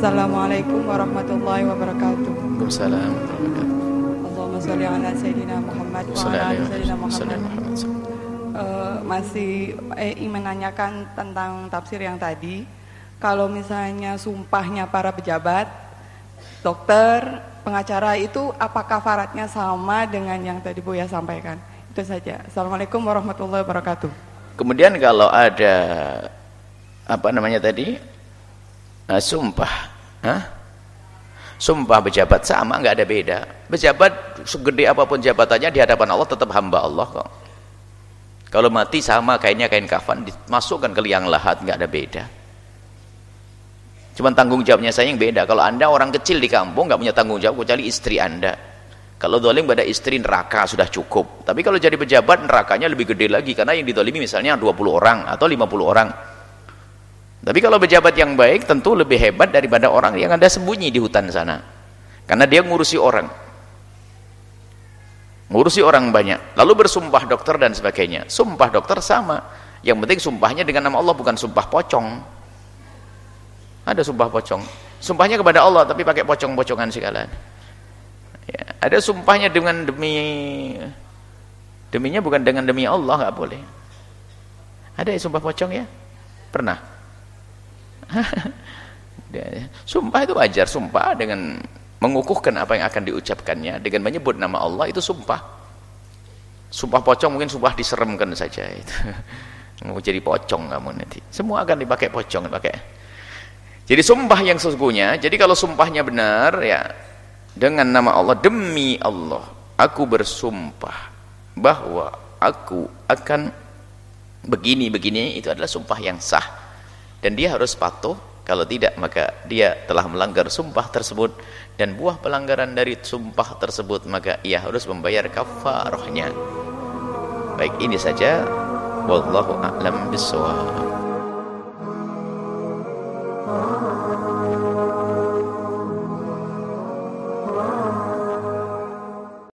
Assalamualaikum warahmatullahi wabarakatuh. Waalaikumsalam warahmatullahi wabarakatuh. Allahumma sholli ala sayyidina Muhammad wa ala ali sayyidina Muhammad. Uh, masih eh, ingin menanyakan tentang tafsir yang tadi. Kalau misalnya sumpahnya para pejabat, dokter, pengacara itu apa kafaratnya sama dengan yang tadi Bu ya sampaikan? Itu saja. Assalamualaikum warahmatullahi wabarakatuh. Kemudian kalau ada apa namanya tadi? Nah, sumpah, Hah? sumpah pejabat sama nggak ada beda. Pejabat segede apa pun jabatannya di hadapan Allah tetap hamba Allah kok. Kalau mati sama kainnya kain kafan dimasukkan ke liang lahat nggak ada beda. Cuman tanggung jawabnya saya yang beda. Kalau anda orang kecil di kampung nggak punya tanggung jawab kecuali istri anda. Kalau dolim pada istri neraka sudah cukup. Tapi kalau jadi pejabat nerakanya lebih gede lagi karena yang didolimi misalnya 20 orang atau 50 orang. Tapi kalau pejabat yang baik tentu lebih hebat daripada orang yang ada sembunyi di hutan sana. Karena dia ngurusi orang. Ngurusi orang banyak. Lalu bersumpah dokter dan sebagainya. Sumpah dokter sama. Yang penting sumpahnya dengan nama Allah bukan sumpah pocong. Ada sumpah pocong. Sumpahnya kepada Allah tapi pakai pocong-pocongan segala. Ya, ada sumpahnya dengan demi deminya bukan dengan demi Allah nggak boleh. Ada yang sumpah pocong ya? Pernah? sumpah itu wajar sumpah. Dengan mengukuhkan apa yang akan diucapkannya dengan menyebut nama Allah itu sumpah. Sumpah pocong mungkin sumpah diseremkan saja itu. Mau jadi pocong kamu nanti. Semua akan dipakai pocong dipakai. Jadi sumpah yang sesungguhnya jadi kalau sumpahnya benar ya dengan nama Allah demi Allah aku bersumpah bahwa aku akan begini begini itu adalah sumpah yang sah dan dia harus patuh. Kalau tidak maka dia telah melanggar sumpah tersebut. Dan buah pelanggaran dari sumpah tersebut maka ia harus membayar kafarahnya. Baik ini saja. Wallahu a'lam bissawab